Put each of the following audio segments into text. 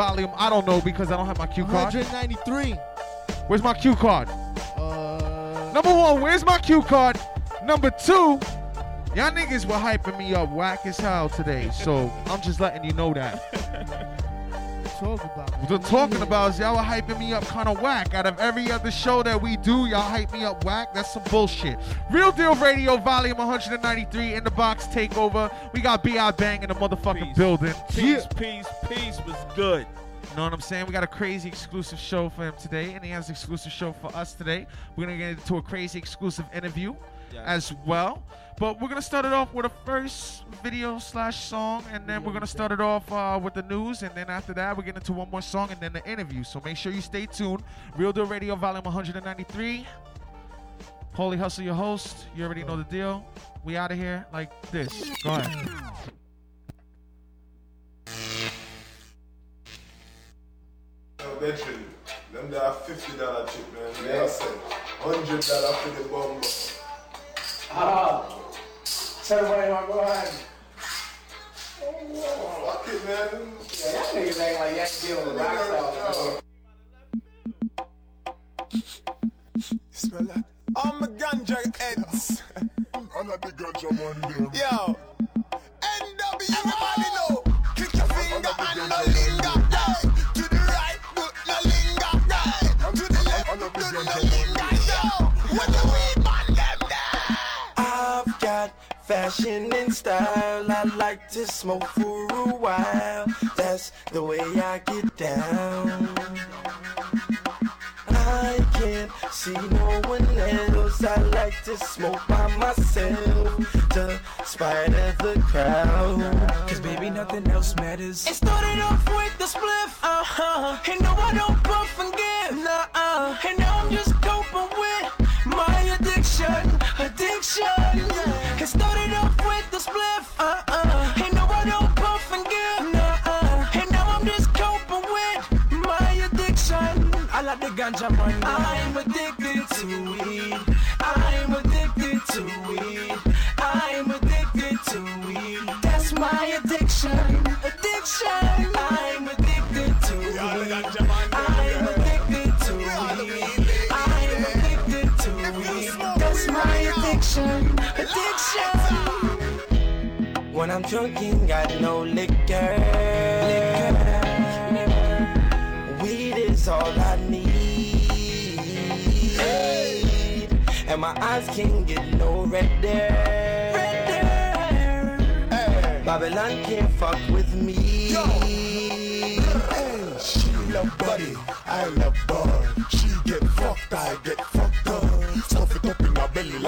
volume. I don't know because I don't have my cue card. 193. Where's my cue card? Uh, Number one, where's my cue card? Number two, y'all niggas were hyping me up whack as hell today. So I'm just letting you know that. Talk about. What I'm talking about is y'all were hyping me up kind of whack. Out of every other show that we do, y'all hype me up whack. That's some bullshit. Real Deal Radio, volume 193, in the box takeover. We got B.I. Bang in the motherfucking Peace. building. Peace, peace, peace was good. You know what I'm saying? We got a crazy exclusive show for him today, and he has an exclusive show for us today. We're gonna get into a crazy exclusive interview Yes. as well. But we're gonna start it off with a first video slash song, and then we're gonna start it off uh, with the news, and then after that we're get into one more song and then the interview. So make sure you stay tuned. Real Deal Radio, volume 193. Holy Hustle, your host. You already know the deal. We out of here like this. Go ahead. Eventually, them there fifty dollar chip, man. They are hundred dollar for the bomb. Somebody want to go ahead. Fuck it, man. Yeah, that niggas ain't like that dealing with rock stars. Smell that? I'm a ganja heads. I'm not the ganja one. Yo, NW, fashion and style. I like to smoke for a while. That's the way I get down. I can't see no one else. I like to smoke by myself, despite of the crowd. Cause baby, nothing else matters. It started off with the spliff, uh-huh. And no, I don't puff and give, nah-uh. And now I'm just coping with my addiction, addiction. Like the. I'm addicted to weed. I'm addicted to weed. I'm addicted to weed. That's my addiction. Addiction. I'm addicted to weed. I'm addicted to weed. I'm addicted to weed. That's my addiction. Addiction. When I'm drunk, got no liquor. Weed is all I And my eyes can't get no redder. Babylon can't fuck with me. Hey, she love buddy, I love bud.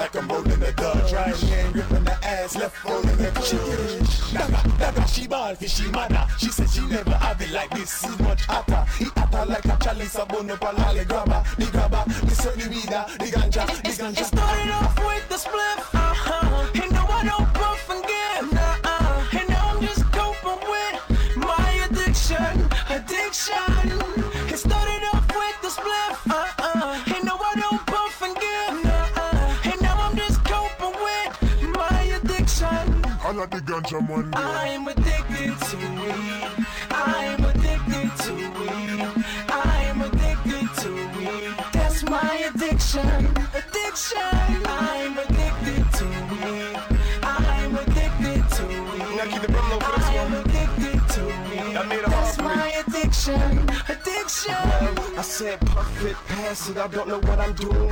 Like I'm rolling a Dutch. Right hand gripping the ass, left rolling the cheek. Daga, daga, she ball she mother. She said she never have it like this. He's much hotter. He hotter like a chalice, a bone up a lolly grabber. The grabber, the sunny weeder, the ganja, the It ganja. started off with the spliff, of the ganja man. I'm addicted to weed. I'm addicted to weed. I'm addicted to weed. That's my addiction. Addiction. I'm addicted to weed. I'm addicted to weed. Now keep the drum low for this I am one. addicted to weed. I made a That's hard my addiction. Addiction. Said puff it, pass it, I don't know what I'm doing.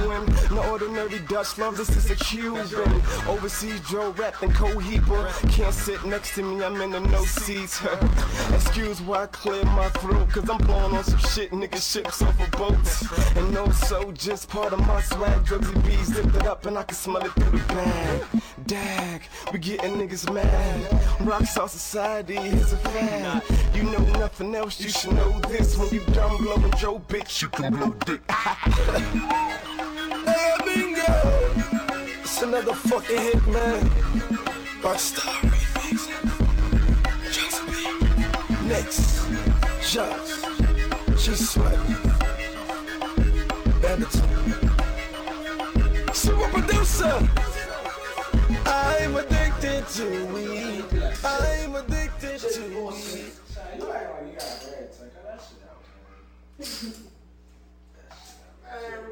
No ordinary Dutch love, this is a Cuban. Overseas Joe rap and Cohiba. Can't sit next to me, I'm in the no seats. Excuse why I clear my throat, cause I'm blowing on some shit, nigga ships off of boats. And no, so just part of my swag, drugs bees lifted up and I can smell it through the bag. Dag, we getting niggas mad. Rock Rockstar Society is a fan. You know nothing else, you should know this. When you done blowing Joe, bitch, Oh, you can blow dick. hey, bingo! It's another fucking hit, man. Rockstar remix. Josephine. Next, Josh, Just Sweat, Bandit. Super producer. I'm addicted to weed. I'm addicted to weed. Um,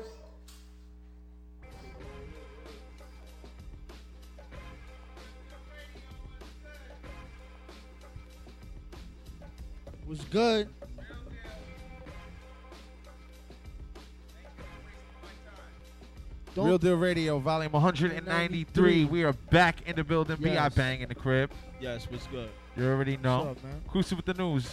was good. Don't- Real Deal Radio, volume 193. We are back in the building. B.I. Yes. Bang in the crib. Yes, what's good? You already know. What's up, man? Crucial with the news.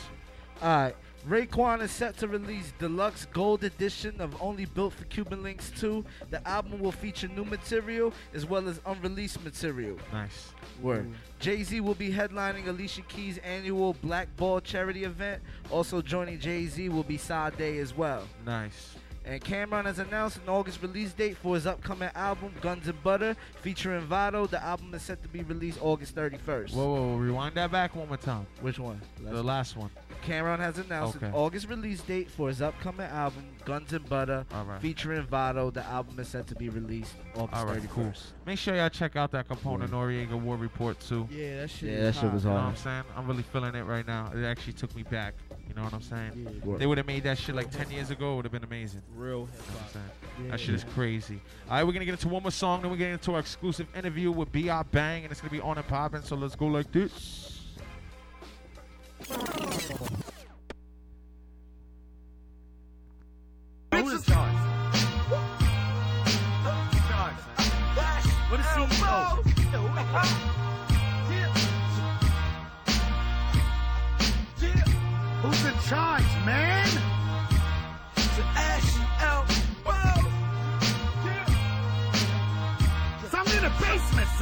Alright. Raekwon is set to release deluxe gold edition of Only Built for Cuban Links 2. The album will feature new material as well as unreleased material. Nice. Word. Mm. Jay Z will be headlining Alicia Keys' annual Black Ball charity event. Also joining Jay Z will be Sade as well. Nice. And Cam'ron has announced an August release date for his upcoming album, Guns and Butter, featuring Vado. The album is set to be released August 31st. Whoa, whoa, whoa. Rewind that back one more time. Which one? The last one. Cam'ron has announced an August release date for his upcoming album, Guns and Butter, All right. featuring Vado. The album is set to be released August All right, 31st. cool. Make sure y'all check out that Capone-N-Noreaga War Report too. Yeah, that shit. Yeah, is that shit hot. was You know what I'm saying? I'm really feeling it right now. It actually took me back. You know what I'm saying? Yeah. They would have made that shit like 10 years ago. It would have been amazing. Real You know what I'm saying? Yeah. That shit is crazy. All right, we're gonna get into one more song, then we're getting into our exclusive interview with B.I. Bang, and it's gonna be on and popping. So let's go like this.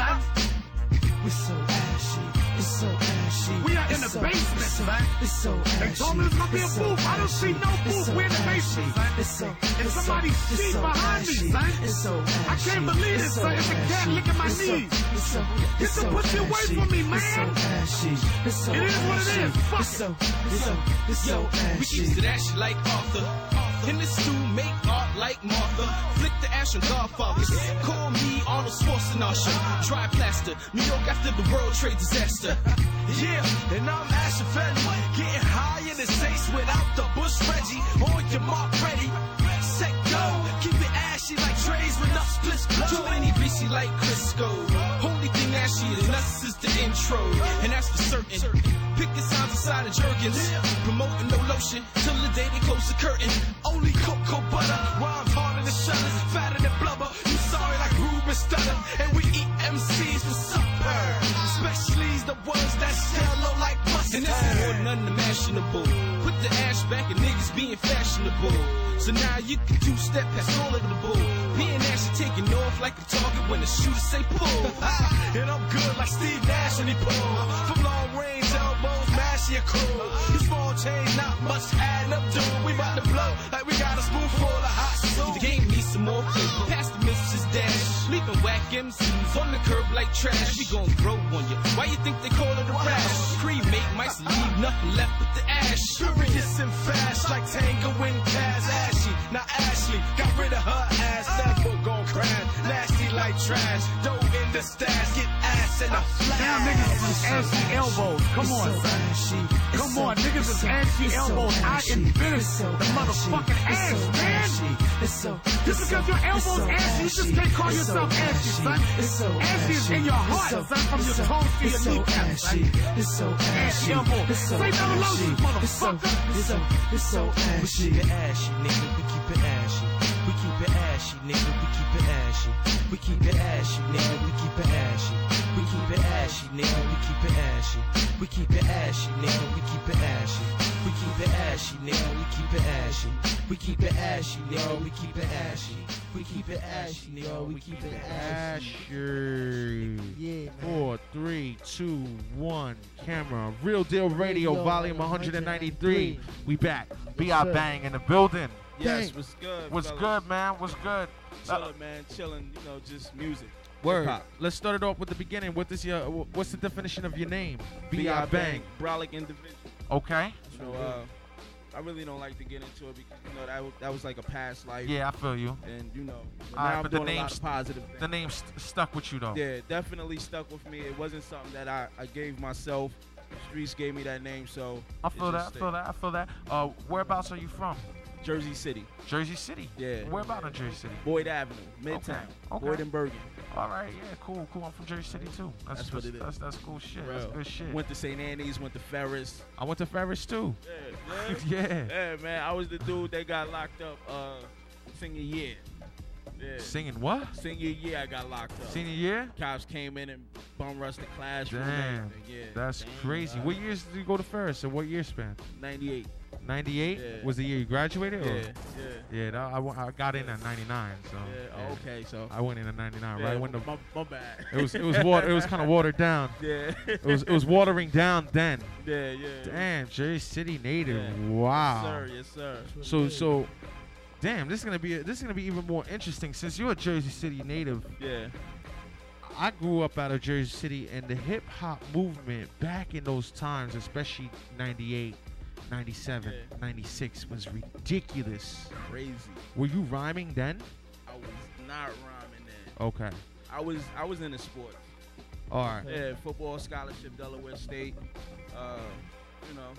Son. We're so ashy. It's so ashy. We are in the so- basement, so- son. It's so ashy. They told me there's gonna be a so booth. I don't see ashy. no booth. We're in the ashy. basement, son. It's so. So- somebody's so behind me, ashy. son. It's so I ashy. can't believe so son. It's a cat ashy. licking my knees. It's so. Get It's the pussy away ashy. from me, man. It's so ashy. It's so It is what it ashy. is. Fuck It's it. so. It's so. It's so We ashy. keeps it ashy like Arthur. In the stew, make art like Martha. Flick the ash on Godfathers. Call me Arnold Schwarzenegger. Dry plaster. New York after the World Trade disaster. Yeah, and I'm Asher Fenley. Getting high in the States without the Bush Reggie. On your mark, ready. Set, go. Ashy like trays with enough splits. Too many greasy like Crisco. Only thing ashy is nuts is the intro. And that's for certain. Picking signs inside of Jergens. Promoting no lotion till the day they close the curtain. Only cocoa butter. Rhymes harder than shutters. Fatter than blubber. You sorry like Ruben Studdard. And we eat MCs for supper. Especially the ones that sell low like mustard. And this is more than unimaginable. Put the ash back and niggas being fashionable. So now you can two step past all of the bull. Being ashy taking off like a target when the shooter say pull. and I'm good like Steve Nash when he pull. From long range elbows, mash your crew. These small change, not much adding up to. We about to blow like we got a spoonful of hot. The game needs some more flavor. Pass the Mrs. Dash. Leaving whack MCs on the curb like trash. We gon' grow on you. Why you think they call it a rash? Cremate mice leave nothing left but the ash. Furious and fast like Tango and Cash Ashy. Now Ashley got rid of her ass. Never gon' crash. Nasty like trash. Dough in the stash. Get ass and a flash. Now niggas is ashy elbows. Come on, son. Come on, niggas is ashy elbows. I invented the motherfucking ass, man. Just because your elbows ashy, you just can't call yourself ashy, son. Ashy is in your heart, son, from your toes to your kneecaps, son. Ashy elbow. Say no lotion, motherfucker. It's so, it's so ashy. We keep it ashy, nigga. We keep it ashy. We keep it ashy, nigga. We keep it ashy. We keep it ashy, nigga. We keep it ashy. We keep it ashy, nigga. We keep it ashy. We keep it ashy, nigga. We keep it ashy. We keep it ashy, nigga. We keep it ashy. We keep it ashy, nigga. We keep it ashy. We keep it ashy, nigga. We keep it ashy. Asher. Yeah. Four, three, two, one. Camera. Real Deal Radio, Radio, volume 193. We back. B.I. Bang in the building. Yes, what's good? What's fellas? good, man? What's good? Uh, Chilling, man. Chilling. You know, just music. Word. Hip-hop. Let's start it off with the beginning. What is your? What's the definition of your name? B.I. Bang. Brolic individual. Okay. So, uh, I really don't like to get into it because you know that was, that was like a past life. Yeah, I feel you. And you know, but now right, I'm but the doing a lot name's- of positive things. The name st- stuck with you though. Yeah, definitely stuck with me. It wasn't something that I, I gave myself. The streets gave me that name, so I feel that. I feel that. I feel that. Uh, whereabouts are you from? Jersey City, Jersey City. Yeah. Where about in Jersey City? Boyd Avenue, Midtown, Okay. Boyd and Bergen. All right. Yeah. Cool. Cool. I'm from Jersey City too. That's, That's what it is. That's, that's cool shit. That's good shit. Went to St. Annie's, went to Ferris. I went to Ferris too. Yeah, yeah. Yeah. Yeah, man. I was the dude that got locked up uh senior year. Yeah. Singing what? Senior year I got locked up. Senior year? Cops came in and bum rushed the classroom. Damn. Yeah. That's crazy. What years did you go to Ferris? And what year span? 98. 98 Yeah. was the year you graduated? Yeah, Or? yeah. Yeah. That, I, I got in at 99. So. Yeah, oh, okay, so- I went in at 99. Yeah, right when the my- my bad. It was it was water. It was kind of watered down. Yeah. It was it was watering down then. Yeah, yeah. Damn, Jersey City native. Yeah. Wow. Yes, sir. Yes, sir. So so, damn, this is gonna be this is gonna be even more interesting since you're a Jersey City native. Yeah. I grew up out of Jersey City, and the hip hop movement back in those times, especially 98, 97, 96, was ridiculous. Crazy. Were you rhyming then? I was not rhyming then. Okay. I was I was in the sports. All right. Yeah, football scholarship, Delaware State. Uh, you know,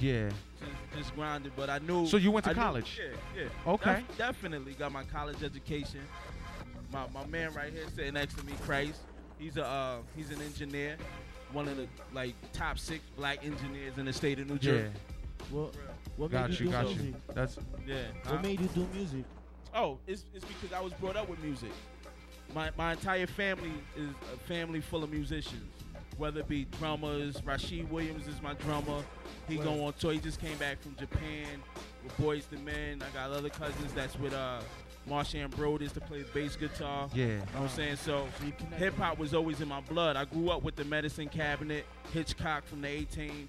Yeah. just, just grinded. But I knew. So you went to I knew- college? yeah, yeah. Okay. Def- definitely got my college education. My my man right here sitting next to me, Christ. He's a uh, he's an engineer, one of the like top six black engineers in the state of New Yeah. Jersey. What, what Got made you, you do got music? you. That's Yeah. What huh? made you do music? Oh, it's, it's because I was brought up with music. My my entire family is a family full of musicians, whether it be drummers. Rashid Williams is my drummer. He go on tour. He just came back from Japan with Boyz II Men. I got other cousins that's with uh Marshan Brodus to play bass guitar. Yeah. You know what I'm saying? So hip hop was always in my blood. I grew up with the Medicine Cabinet, Hitchcock from the 18.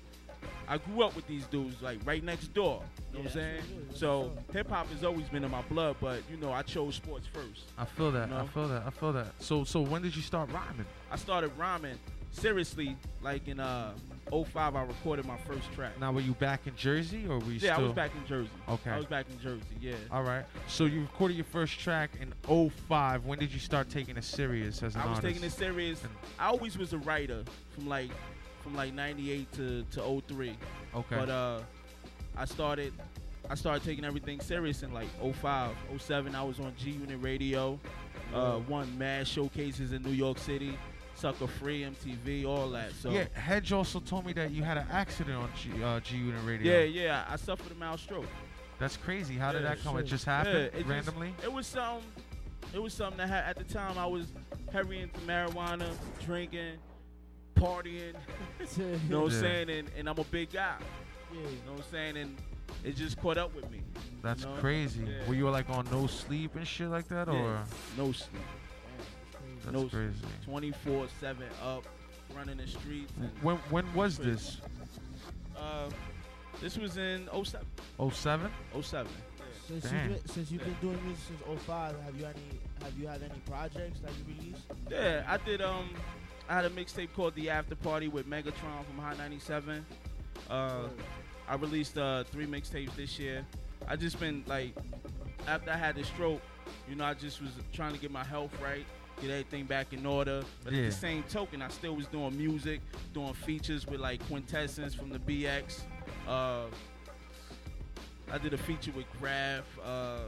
I grew up with these dudes like right next door. You know what I'm saying? So hip hop has always been in my blood, but you know I chose sports first. I feel that. You I feel that. I feel that. So so when did you start rhyming? I started rhyming seriously like in uh 05 I recorded my first track. Now were you back in Jersey or were you yeah, still? I was back in Jersey. Okay. I was back in Jersey. Yeah. All right. So you recorded your first track in 05. When did you start taking it serious as an I was artist? taking it serious. I always was a writer from like from like 98 to to 03. Okay. But uh I started I started taking everything serious in like 05, 07 I was on G Unit Radio. Uh won mad showcases in New York City. Sucker Free, MTV, all that. So yeah, Hedge also told me that you had an accident on G, uh, G Unit Radio. yeah, yeah, I suffered a mild stroke. That's crazy. How did Yeah, that come? It just happened Yeah, it just- randomly. it was some. It was something that had, at the time I was heavy into marijuana, drinking, partying. you know what I'm Yeah. saying? And, and I'm a big guy. Yeah. You know what I'm saying? And it just caught up with me. That's you know? crazy. Yeah. Were you like on no sleep and shit like that, Yeah, or no sleep. that's no crazy? 24 7 up, running the streets. When when was Crazy. this? Uh, this was in 07. 07? 07. Since you've, Damn. been, since you've been doing music since 05, have you any have you had any projects that you released? Yeah, I did. Um, I had a mixtape called The After Party with Megatron from Hot 97. Uh, I released uh three mixtapes this year. I just been like, after I had the stroke, you know, I just was trying to get my health right. get everything back in order. But Yeah. at the same token, I still was doing music, doing features with like Quintessence from the BX. Uh, I did a feature with Graf, uh,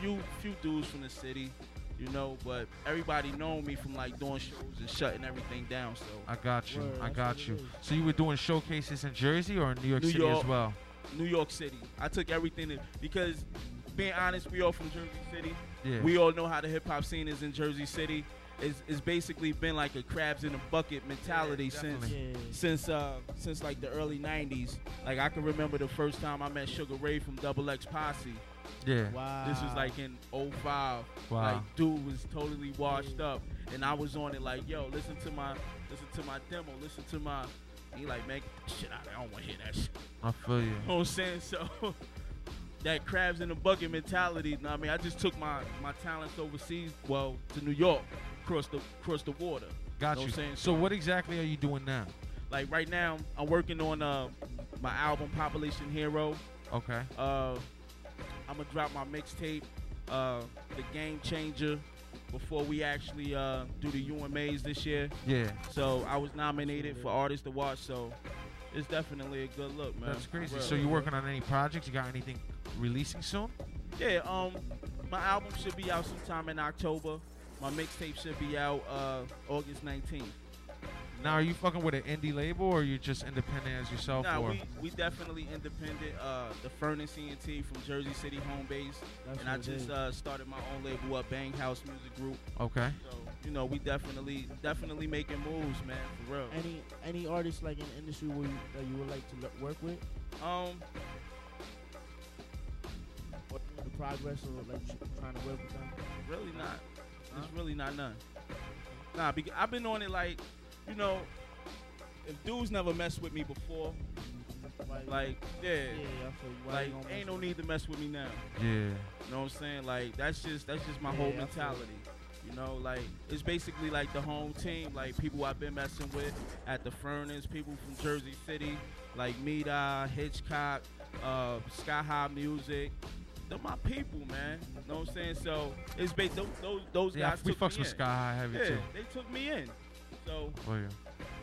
few few dudes from the city, you know. But everybody know me from like doing shows and shutting everything down. So I got you. Word, I got you. So you were doing showcases in Jersey or in New York New City as York. well? New York City. I took everything in, because, being honest, we all from Jersey City. Yeah. We all know how the hip hop scene is in Jersey City. It's, it's basically been like a crabs in a bucket mentality since. Yeah. since uh since like the early '90s. Like I can remember the first time I met Sugar Ray from Double X Posse. Yeah. Wow. This was like in 05. Wow. Like dude was totally washed up, and I was on it like, yo, listen to my listen to my demo, listen to my. He like, man, shit out. I don't want to hear that shit. I feel you. You know what I'm saying? So that crabs in the bucket mentality. you know what I mean, I just took my my talents overseas, well, to New York, across the across the water. Got Know you. what I'm saying? So what exactly are you doing now? Like right now, I'm working on uh my album Population Hero. Okay. Uh, I'm gonna drop my mixtape, uh, The Game Changer, before we actually uh do the UMAs this year. Yeah. So I was nominated for Artist to Watch. So it's definitely a good look, man. That's crazy. So you working on any projects? You got anything releasing soon? Yeah, um, my album should be out sometime in October. My mixtape should be out uh August 19th. Now, are you fucking with an indie label or you just independent as yourself? Nah, or we, we definitely independent. Uh, the Furnace ENT from Jersey City home base, That's and I what just uh, started my own label up, Bang House Music Group. okay. So you know, we definitely definitely making moves, man, for real. Any any artists like in the industry where you, that you would like to work with, Um, or the progress or like tr- trying to work with them? really not. It's really not none. Nah, because I've been on it like, you know, if dudes never messed with me before, Like, like yeah, yeah, I feel you. Why like ain't no with need to mess with me now. Yeah. You know what I'm saying? Like that's just that's just my Yeah, whole mentality. You know, like it's basically like the home team, like people I've been messing with at the Furnace, people from Jersey City, like Mida, Hitchcock, uh, Sky High Music. They're my people, man. You know what I'm saying? So it's ba- those those, those Yeah, guys we took fucks with in. Sky High heavy Yeah, too. they took me in. So Oh yeah.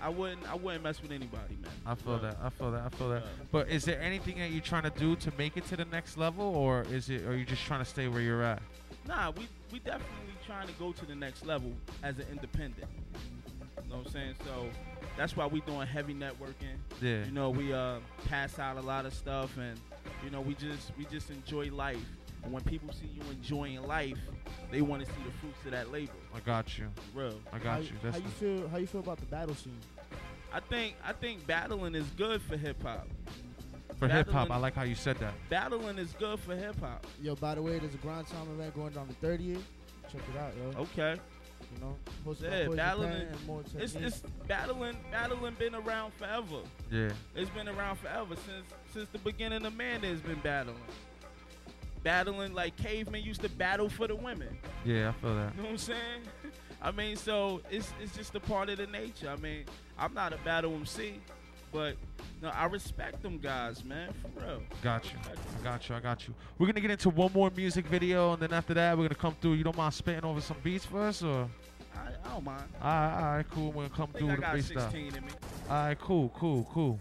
I wouldn't I wouldn't mess with anybody, man. I feel Yeah. that. I feel that. I feel that. Yeah. But is there anything that you're trying to do to make it to the next level, or is it, are you just trying to stay where you're at? Nah, we we definitely trying to go to the next level as an independent. You know what I'm saying? So that's why we doing heavy networking. Yeah. You know, we uh pass out a lot of stuff and you know, we just we just enjoy life. And when people see you enjoying life, they want to see the fruits of that labor. I got you. Real. I how, got you. That's how you feel? How you feel about the battle scene? I think I think battling is good for hip hop. for hip hop. I like how you said that. Battling is good for hip hop. Yo, by the way, there's a grind time event going down the 30th. Check it out, yo. Okay. You know, hosted by Yeah, battling Pen and It's, Technique. it's battling battling been around forever. Yeah. It's been around forever since since the beginning of man. There's been battling, battling like cavemen used to battle for the women. Yeah, I feel that. You know what I'm saying? I mean, so it's it's just a part of the nature. I mean, I'm not a battle MC, but no, I respect them guys, man, for real. Got you. I got you. I got you. We're gonna get into one more music video, and then after that, we're gonna come through. You don't mind spitting over some beats for us, or? I, I don't mind. All right, all right, cool. We're gonna come through with got freestyle. 16 in me. All right, cool, cool, cool.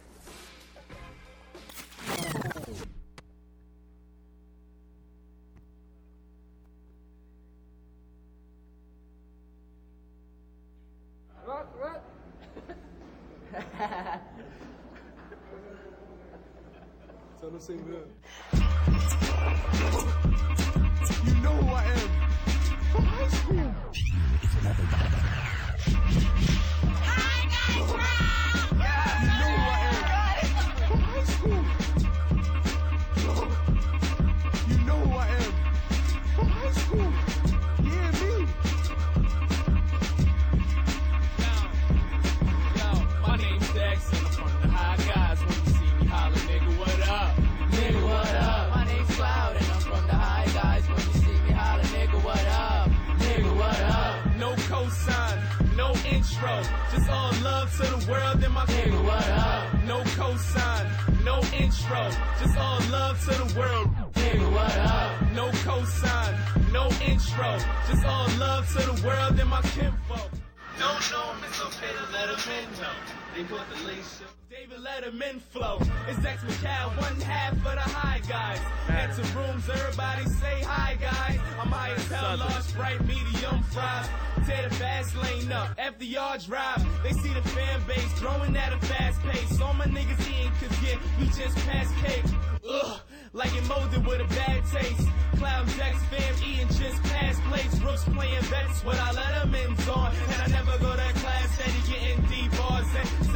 Intro, just all love to the world. Nigga, what up? No cosign, no intro, just all love to the world and my kinfolk. Don't know him, it's okay to let him in though. They caught the lace up. David Letterman flow. It's X McCall, one half of the high guys. Enter rooms, everybody say hi guys. I'm high as hell, large sprite, medium fries. Tear the fast lane up, FDR drive. They see the fan base growing at a fast pace. All my niggas eating cause yeah, we just passed cake. Ugh, like it molded with a bad taste. Clown Dex fam eating just past plates. Brooks playing bets what I let them on. And I never go to class, steady getting D bars. And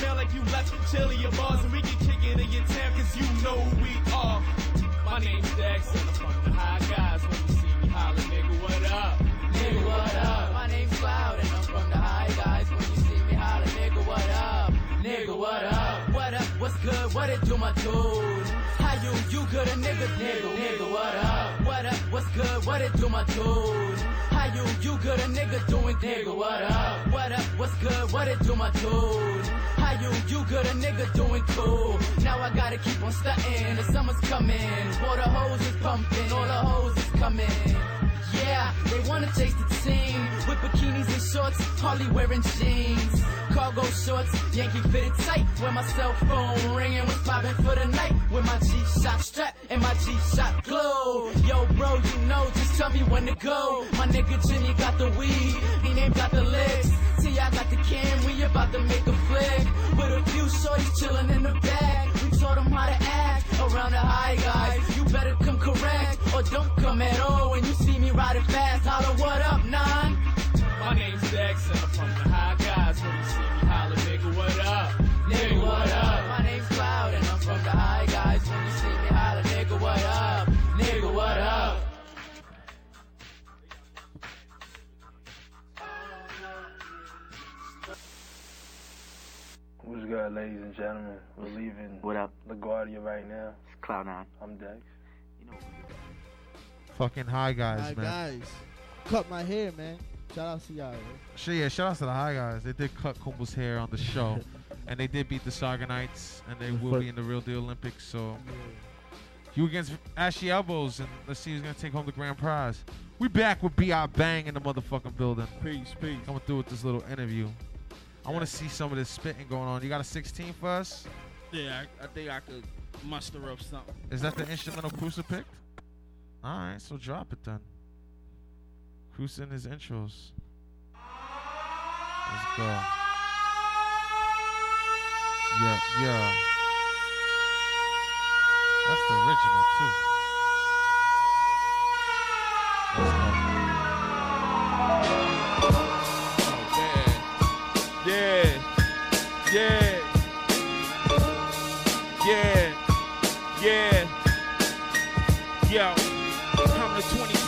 mail like you left your bars. And we can kick it in your town cause you know who we are. My name's I'm from the high guys. When you see me holler, nigga, what up? Nigga, what up? My name's Cloud and I'm from the high guys. When you see me holler, nigga, what up? Nigga, what up? What up? What's good? What it do, my dude? How you? You good, a nigga? Nigga, nigga, what up? Up? What's good? What it do, my dude? How you? You good, a nigga doing? Nigga, what up? What up? What's good? What it do, my dude? How you? You good, a nigga doing cool? Now I gotta keep on stunting. The summer's coming. Water hose is pumping. All the hoes is coming. Yeah, they wanna taste the team with bikinis and shorts, hardly wearing jeans. Cargo shorts, Yankee fitted tight. With my cell phone ringing, was popping for the night. With my G-Shock strap and my G-Shock glow. Yo, bro, you know, just tell me when to go. My nigga Jimmy got the weed, he named got the. See, I got the cam, we about to make a flick. With a few shorties chilling in the bag. We taught them how to act around the high guys. You better come correct or don't come at all. When you see me riding fast, holler, what up, nine? My name's Dex and I'm from the high guys. When you see What's ladies and gentlemen? We're leaving What up? LaGuardia right now. It's Cloud Nine. I'm Dex. Fucking high guys, Hi man. guys. Cut my hair, man. Shout out to y'all. Sure, yeah, shout out to the high guys. They did cut Kumbo's hair on the show. and they did beat the Saga Knights, and they will be in the Real Deal Olympics. So, you against Ashy Elbows, and let's see who's going to take home the grand prize. We back with B.I. Bang in the motherfucking building. Peace, peace. Coming through with this little interview. I want to see some of this spitting going on. You got a 16 for us? Yeah, I, I think I could muster up something. Is that the instrumental Cruiser picked? All right, so drop it then. Cruiser in his intros. Let's go. Yeah, yeah. That's the original too.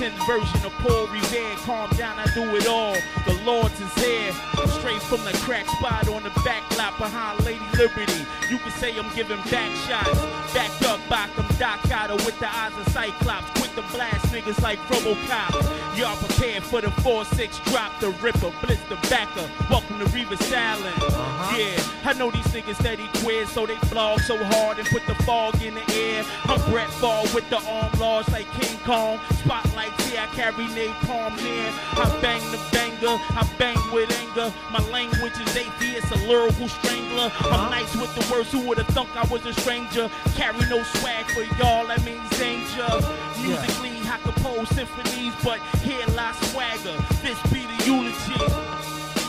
10 version of Paul Revere. Calm down, I do it all. The Lord's is here. Straight from the crack spot on the back lot behind Lady Liberty. You can say I'm giving back shots. Backed up by them Doc Otter with the eyes of Cyclops. Quick to blast niggas like Robocop. Y'all prepared for the 4-6 drop, the Ripper, Blitz the backer. Welcome to Revis Island. Uh-huh. Yeah, I know these niggas steady quiz, so they blog so hard and put the fog in the air. I'm Brett Favre with the arm large like King Kong. Spotlights here, I carry napalm near. I bang the banger, I bang with anger. My language is atheist, a lyrical strangler. I'm uh-huh. nice with the words, who would've thunk I was a stranger? Carry no swag for y'all, that means danger. Musically, I compose symphonies, but here lies swagger. This be the unity.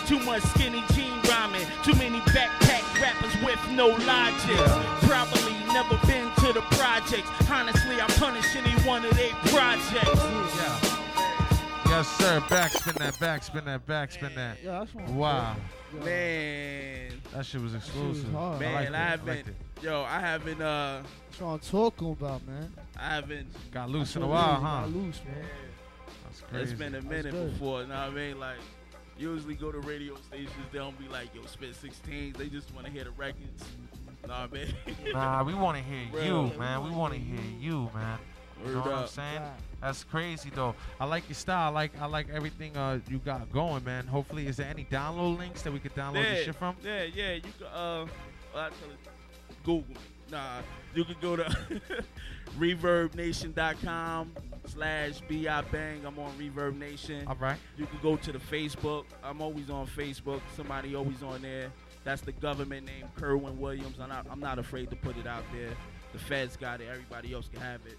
Too much skinny jean rhyming, too many backpack rappers with no logic. Probably never been to the projects. Honestly, I punish any one of their projects. Yes, sir. Backspin that, backspin that, backspin that. Yeah, that's one. Wow. Man, That shit was exclusive. hard. man, liked it, I I haven't. liked it. Yo, I haven't. Uh, That's what I'm talking about, man. I haven't. Got loose in a while, really huh? got loose, man. That's crazy. It's been a minute good. before. You know what I mean? Like, usually go to radio stations, they don't be like, yo, spit 16. They just want to hear the records. Nah, man. Nah, we want to hear Bro. you, man. We want to hear you, man. You know what I'm saying? That's crazy though. I like your style. I like I like everything uh you got going, man. Hopefully, is there any download links that we could download yeah, the shit from? Yeah, yeah. You can, uh, well, I Google. Nah, you can go to reverbnation.com slash bi bang. I'm on Reverb Nation. All right. You can go to the Facebook. I'm always on Facebook. Somebody always on there. That's the government name, Kerwin Williams. I'm not. I'm not afraid to put it out there. The feds got it. Everybody else can have it.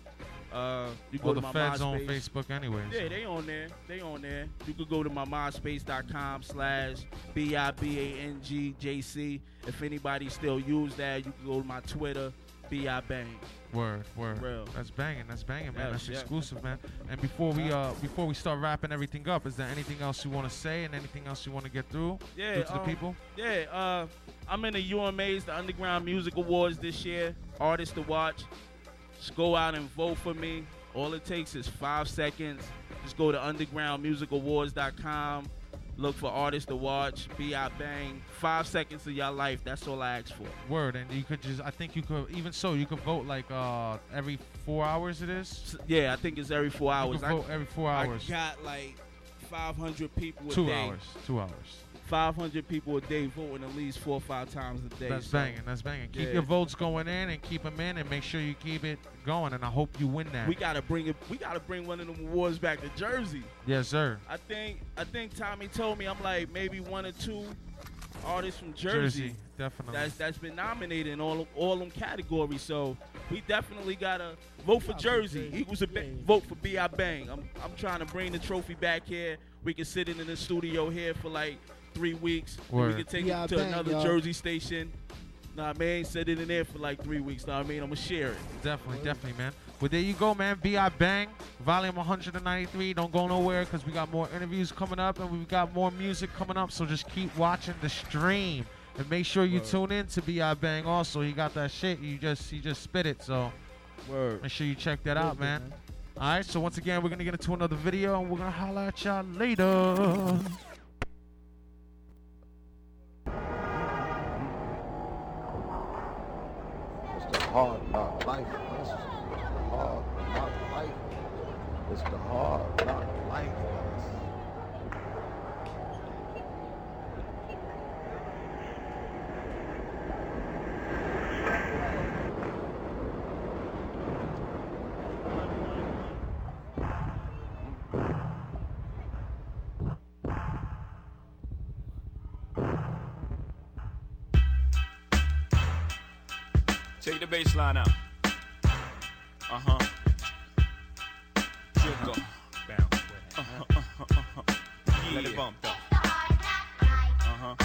Uh, you go Well, to the my feds on Facebook anyway. Yeah, so. they on there. They on there. You could go to my myspace.com slash B-I-B-A-N-G-J-C. If anybody still use that, you can go to my Twitter, B-I-Bang. Word, word. Real. That's banging. That's banging, man. Yes, that's yeah. exclusive, man. And before we uh before we start wrapping everything up, is there anything else you want to say and anything else you want to get through? Yeah, through to the um, people. Yeah, uh, I'm in the UMAs, the Underground Music Awards this year. Artists to watch. Just go out and vote for me. All it takes is five seconds. Just go to undergroundmusicawards.com. Look for artists to watch. Be out bang. Five seconds of your life. That's all I ask for. Word, and you could just I think you could even so you could vote like uh every four hours. It is. Yeah, I think it's every four hours. vote every four hours. I got like 500 people Two day. hours. Two hours. 500 people a day voting at least four or five times a day. That's so- banging. That's banging. Keep Yeah. your votes going in and keep them in, and make sure you keep it going. And I hope you win that. We gotta bring it. We gotta bring one of them awards back to Jersey. yes, sir. I think. I think Tommy told me I'm like maybe one or two artists from Jersey, Jersey, definitely. that's that's been nominated in all all them categories. So we definitely gotta vote for Jersey. Equals a ba- vote for Bi Bang. I'm I'm trying to bring the trophy back here. We can sit in in the studio here for like three weeks. and Word. We can take B.I. it to Bang, another y'all. Jersey station. Nah, man, sit it in there for like three weeks. Nah, I mean, I'm gonna share it. Definitely, definitely, man. Well, there you go, man. Bi Bang, volume 193. Don't go nowhere because we got more interviews coming up and we've got more music coming up. So just keep watching the stream and make sure you Word. tune in to Bi Bang. Also, he got that shit. You just he just spit it. So Word. make sure you check that out, man. All right. So once again, we're gonna get into another video and we're gonna holla at y'all later. Hard knock life. The hard knock life. It's the hard knock Take the bass line out. Uh huh. Sugar. Bounce. Uh-huh, uh-huh, uh-huh. Yeah. Let it bump though. Uh huh.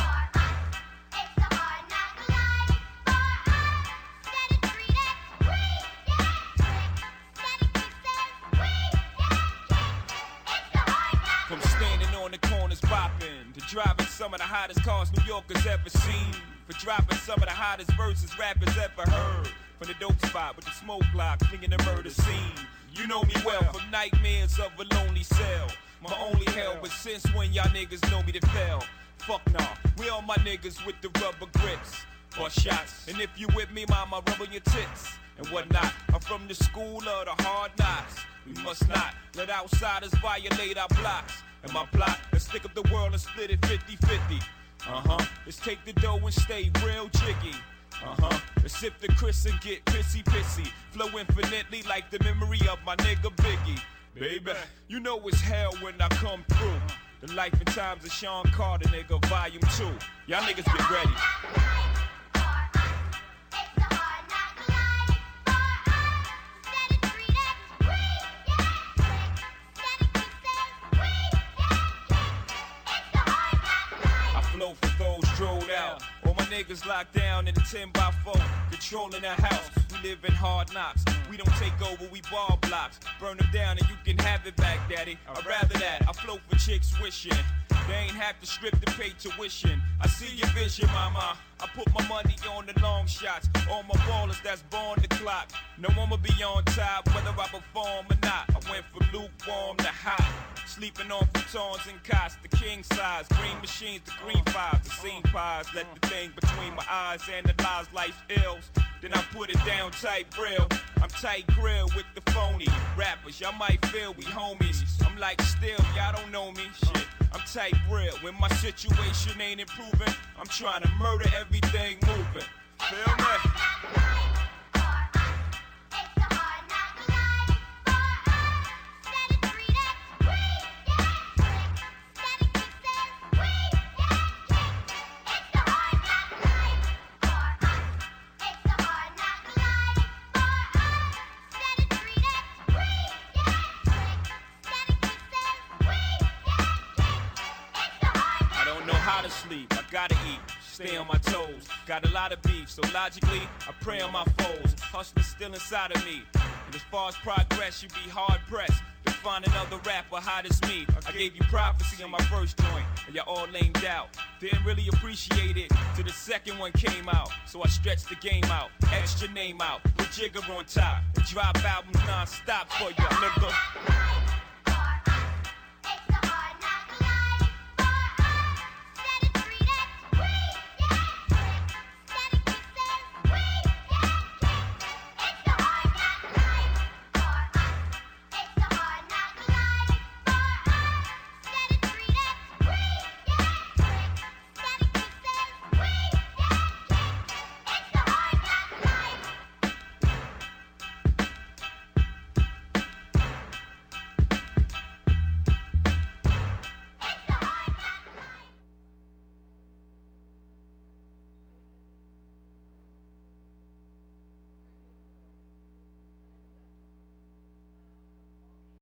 From standing on the corners bopping to driving some of the hottest cars New Yorkers ever seen. For dropping some of the hottest verses rappers ever heard. From the dope spot with the smoke block, clinging the murder scene. You know me well from nightmares of a lonely cell. My only hell, but since when y'all niggas know me to fail? Fuck nah, we all my niggas with the rubber grips. Bust shots, and if you with me, mama, rub on your tits and whatnot. I'm from the school of the hard knocks. We must not let outsiders violate our blocks. And my plot, let's stick up the world and split it 50 50. Uh huh. Let's take the dough and stay real jiggy. Uh huh. Let's sip the Chris and get pissy pissy. Flow infinitely like the memory of my nigga Biggie. Baby, you know it's hell when I come through. The life and times of Shawn Carter, nigga, volume two. Y'all niggas get ready. Niggas locked down in the 10 by 4, controlling the house. We live in hard knocks. We don't take over, we ball blocks. Burn them down and you can have it back, daddy. I'd rather that. I flow for chicks wishing. They ain't have to strip to pay tuition. I see your vision, mama. I put my money on the long shots. All my ballers that's born the clock. No one will be on top, whether I perform or not. I went from lukewarm. Sleeping on futons and cots, the king size. Green machines, the green fives, the scene pies. Let the thing between my eyes analyze life's ills. Then I put it down tight real. I'm tight grill with the phony rappers. Y'all might feel we homies. I'm like still, y'all don't know me. Shit, I'm tight real. When my situation ain't improving, I'm trying to murder everything moving. Feel me? Got a lot of beef, so logically, I prey on my foes. Hustler's still inside of me. And as far as progress, you be hard pressed to find another rapper hot as me. I gave you prophecy on my first joint, and y'all all lamed out. Didn't really appreciate it till the second one came out. So I stretched the game out, extra name out, with Jigga on top, and drop albums non-stop for y'all, nigga.